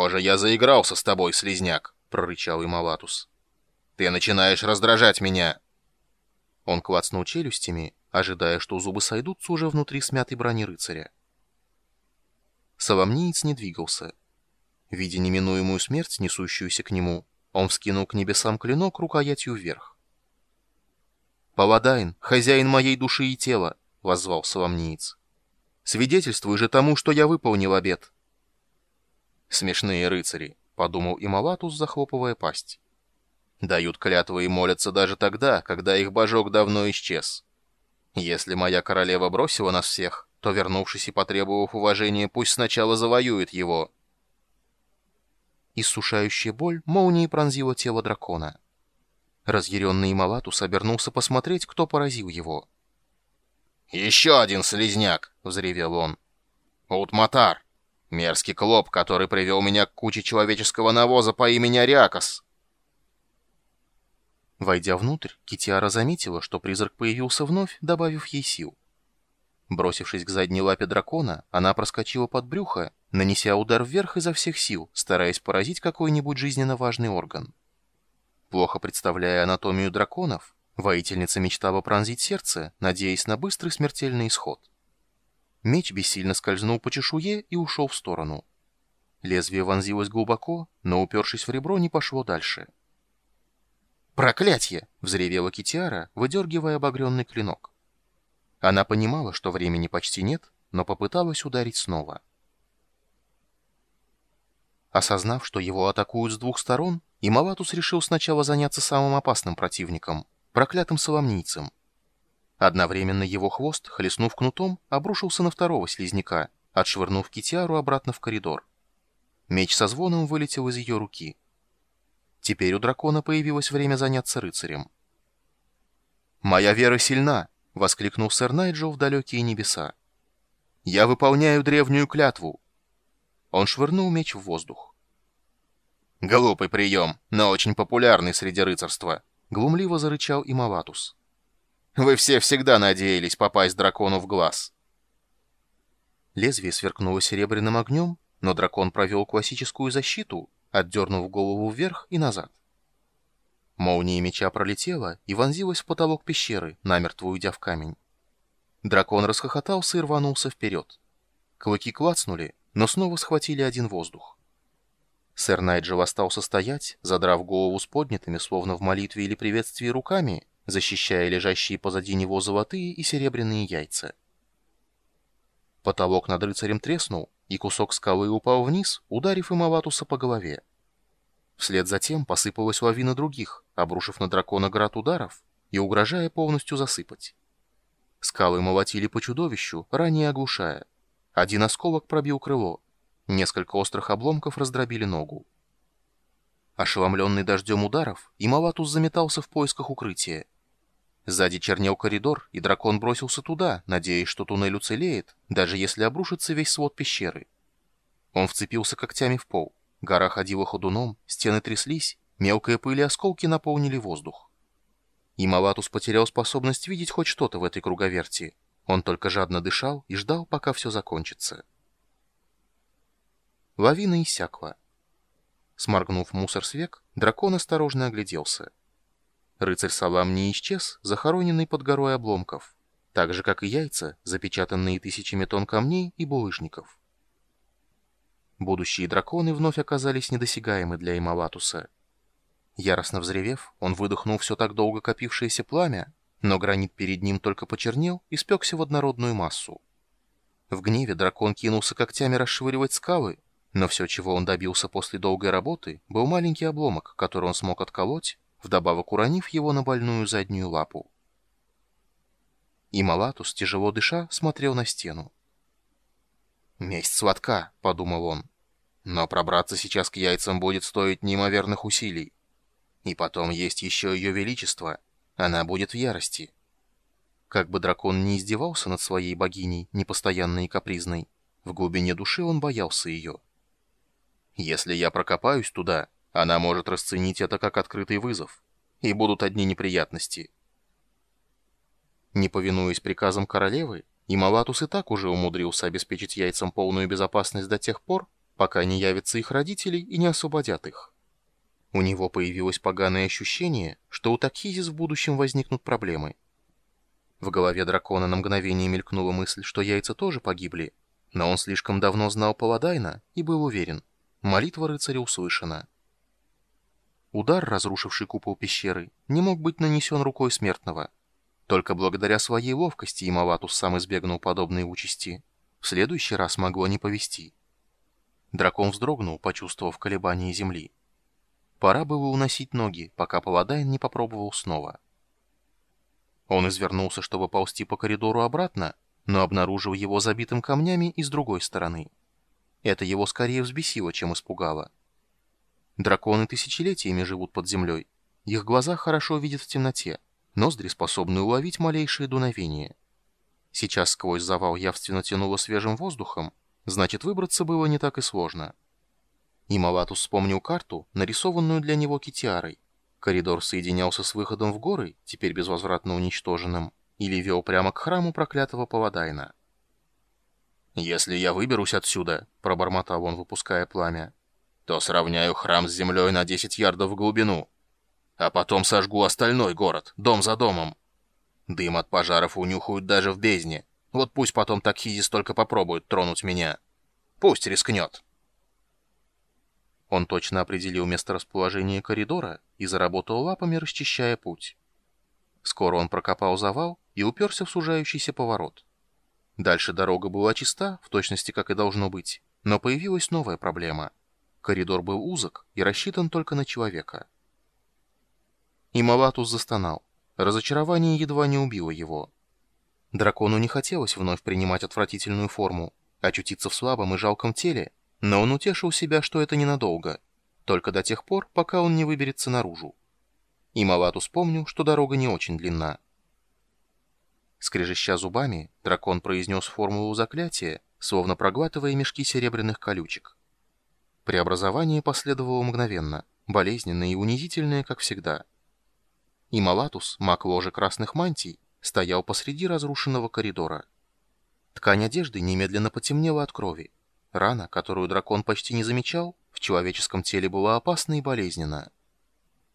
«Похоже, я заигрался с тобой, слизняк», — прорычал Ималатус. «Ты начинаешь раздражать меня!» Он клацнул челюстями, ожидая, что зубы сойдутся уже внутри смятой брони рыцаря. Соломниец не двигался. Видя неминуемую смерть, несущуюся к нему, он вскинул к небесам клинок рукоятью вверх. «Паладайн, хозяин моей души и тела!» — воззвал Соломниец. «Свидетельствуй же тому, что я выполнил обет!» «Смешные рыцари!» — подумал Ималатус, захлопывая пасть. «Дают клятвы и молятся даже тогда, когда их божок давно исчез. Если моя королева бросила нас всех, то, вернувшись и потребовав уважения, пусть сначала завоюет его». Иссушающая боль молнией пронзила тело дракона. Разъяренный Малатус обернулся посмотреть, кто поразил его. «Еще один слезняк!» — взревел он. «Утматар! Мерзкий клоп, который привел меня к куче человеческого навоза по имени Ариакос!» Войдя внутрь, Китиара заметила, что призрак появился вновь, добавив ей сил. Бросившись к задней лапе дракона, она проскочила под брюхо, нанеся удар вверх изо всех сил, стараясь поразить какой-нибудь жизненно важный орган. Плохо представляя анатомию драконов, воительница мечтала пронзить сердце, надеясь на быстрый смертельный исход. Меч бессильно скользнул по чешуе и ушел в сторону. Лезвие вонзилось глубоко, но, упершись в ребро, не пошло дальше. «Проклятье!» — взревела Китиара, выдергивая обогренный клинок. Она понимала, что времени почти нет, но попыталась ударить снова. Осознав, что его атакуют с двух сторон, Ималатус решил сначала заняться самым опасным противником — проклятым соломнийцем. Одновременно его хвост, хлестнув кнутом, обрушился на второго слизняка, отшвырнув Китиару обратно в коридор. Меч со звоном вылетел из ее руки. Теперь у дракона появилось время заняться рыцарем. «Моя вера сильна!» — воскликнул сэр Найджел в далекие небеса. «Я выполняю древнюю клятву!» Он швырнул меч в воздух. «Глупый прием, но очень популярный среди рыцарства», — глумливо зарычал Имаватус. «Вы все всегда надеялись попасть дракону в глаз». Лезвие сверкнуло серебряным огнем, но дракон провел классическую защиту, отдернув голову вверх и назад. Молния меча пролетела и вонзилась в потолок пещеры, намертво уйдя в камень. Дракон расхохотался и рванулся вперед. Клыки клацнули, но снова схватили один воздух. Сэр Найджел остался стоять, задрав голову с поднятыми, словно в молитве или приветствии руками, защищая лежащие позади него золотые и серебряные яйца. Потолок над рыцарем треснул, и кусок скалы упал вниз, ударив Имаватуса по голове. Вслед за тем посыпалась лавина других, обрушив на дракона град ударов и угрожая полностью засыпать. Скалы молотили по чудовищу, ранее оглушая. Один осколок пробил крыло. Несколько острых обломков раздробили ногу. Ошеломленный дождем ударов, Ималатус заметался в поисках укрытия. Сзади чернел коридор, и дракон бросился туда, надеясь, что туннель уцелеет, даже если обрушится весь свод пещеры. Он вцепился когтями в пол. Гора ходила ходуном, стены тряслись, мелкая пыль и осколки наполнили воздух. И Малатус потерял способность видеть хоть что-то в этой круговерти. Он только жадно дышал и ждал, пока все закончится. Лавина иссякла. Сморгнув мусор с век, дракон осторожно огляделся. Рыцарь Салам не исчез, захороненный под горой обломков, так же, как и яйца, запечатанные тысячами тонн камней и булыжников. Будущие драконы вновь оказались недосягаемы для Ималатуса. Яростно взревев, он выдохнул все так долго копившееся пламя, но гранит перед ним только почернел и спекся в однородную массу. В гневе дракон кинулся когтями расшвыривать скалы, но все, чего он добился после долгой работы, был маленький обломок, который он смог отколоть, вдобавок уронив его на больную заднюю лапу. И Малатус, тяжело дыша, смотрел на стену. «Месть сладка», — подумал он. «Но пробраться сейчас к яйцам будет стоить неимоверных усилий. И потом есть еще ее величество. Она будет в ярости». Как бы дракон не издевался над своей богиней, непостоянной и капризной, в глубине души он боялся ее. «Если я прокопаюсь туда, она может расценить это как открытый вызов, и будут одни неприятности». Не повинуясь приказам королевы, и Малатус и так уже умудрился обеспечить яйцам полную безопасность до тех пор, пока не явятся их родители и не освободят их. У него появилось поганое ощущение, что у Такхизис в будущем возникнут проблемы. В голове дракона на мгновение мелькнула мысль, что яйца тоже погибли, но он слишком давно знал Паладайна и был уверен, молитва рыцаря услышана. Удар, разрушивший купол пещеры, не мог быть нанесен рукой смертного. Только благодаря своей ловкости Имаватус сам избегнул подобной участи. В следующий раз могло не повести. Дракон вздрогнул, почувствовав колебание земли. Пора было уносить ноги, пока Паладайн не попробовал снова. Он извернулся, чтобы ползти по коридору обратно, но обнаружил его забитым камнями и с другой стороны. Это его скорее взбесило, чем испугало. Драконы тысячелетиями живут под землей. Их глаза хорошо видят в темноте, ноздри способны уловить малейшие дуновения. Сейчас сквозь завал явственно тянуло свежим воздухом, значит выбраться было не так и сложно. И Малатус вспомнил карту, нарисованную для него китиарой. Коридор соединялся с выходом в горы, теперь безвозвратно уничтоженным, или вел прямо к храму проклятого Паладайна. «Если я выберусь отсюда», — пробормотал он, выпуская пламя, — «то сравняю храм с землей на 10 ярдов в глубину, а потом сожгу остальной город, дом за домом. Дым от пожаров унюхают даже в бездне. Вот пусть потом Такхизис только попробует тронуть меня. Пусть рискнет». Он точно определил месторасположение коридора и заработал лапами, расчищая путь. Скоро он прокопал завал и уперся в сужающийся поворот. Дальше дорога была чиста, в точности как и должно быть, но появилась новая проблема. Коридор был узок и рассчитан только на человека. И Малатус застонал. Разочарование едва не убило его. Дракону не хотелось вновь принимать отвратительную форму, очутиться в слабом и жалком теле но он утешил себя, что это ненадолго, только до тех пор, пока он не выберется наружу. И Малатус помнил, что дорога не очень длинна. Скрежеща зубами, дракон произнес формулу заклятия, словно проглатывая мешки серебряных колючек. Преобразование последовало мгновенно, болезненное и унизительное, как всегда. И Малатус, маг ложи красных мантий, стоял посреди разрушенного коридора. Ткань одежды немедленно потемнела от крови. Рана, которую дракон почти не замечал, в человеческом теле была опасна и болезненна.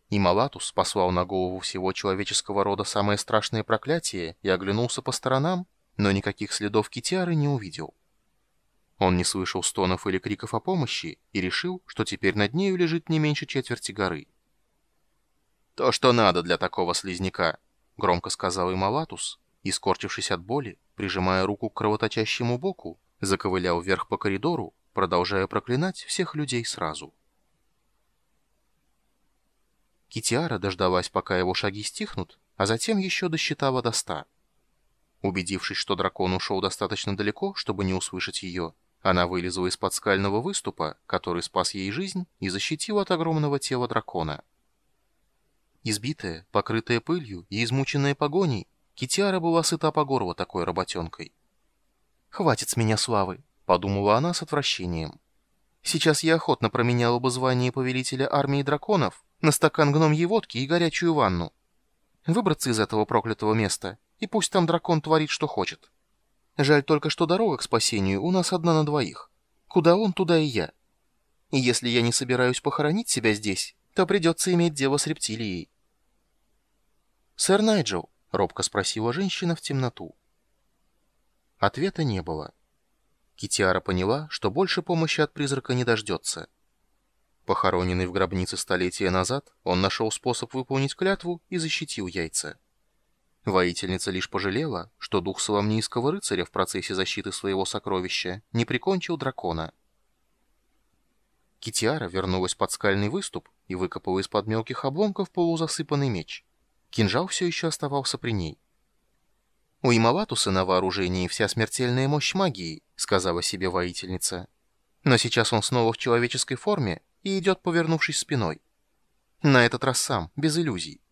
И Малатус послал на голову всего человеческого рода самое страшное проклятие и оглянулся по сторонам, но никаких следов китиары не увидел. Он не слышал стонов или криков о помощи и решил, что теперь над нею лежит не меньше четверти горы. «То, что надо для такого слизняка», — громко сказал и Малатус, и, скорчившись от боли, прижимая руку к кровоточащему боку, заковылял вверх по коридору, продолжая проклинать всех людей сразу. Китиара дождалась, пока его шаги стихнут, а затем еще досчитала до ста. Убедившись, что дракон ушел достаточно далеко, чтобы не услышать ее, она вылезла из-под скального выступа, который спас ей жизнь и защитил от огромного тела дракона. Избитая, покрытая пылью и измученная погоней, Китиара была сыта по горло такой работенкой. «Хватит с меня славы», — подумала она с отвращением. «Сейчас я охотно променяла бы звание повелителя армии драконов на стакан гномьей водки и горячую ванну. Выбраться из этого проклятого места, и пусть там дракон творит, что хочет. Жаль только, что дорога к спасению у нас одна на двоих. Куда он, туда и я. И если я не собираюсь похоронить себя здесь, то придется иметь дело с рептилией». «Сэр Найджел», — робко спросила женщина в темноту. Ответа не было. Китиара поняла, что больше помощи от призрака не дождется. Похороненный в гробнице столетия назад, он нашел способ выполнить клятву и защитил яйца. Воительница лишь пожалела, что дух соломнийского рыцаря в процессе защиты своего сокровища не прикончил дракона. Китиара вернулась под скальный выступ и выкопала из-под мелких обломков полузасыпанный меч. Кинжал все еще оставался при ней. «У Ималатуса на вооружении вся смертельная мощь магии», — сказала себе воительница. «Но сейчас он снова в человеческой форме и идет, повернувшись спиной. На этот раз сам, без иллюзий».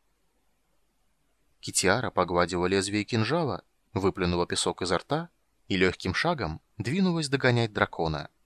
Китиара погладила лезвие кинжала, выплюнула песок изо рта и легким шагом двинулась догонять дракона —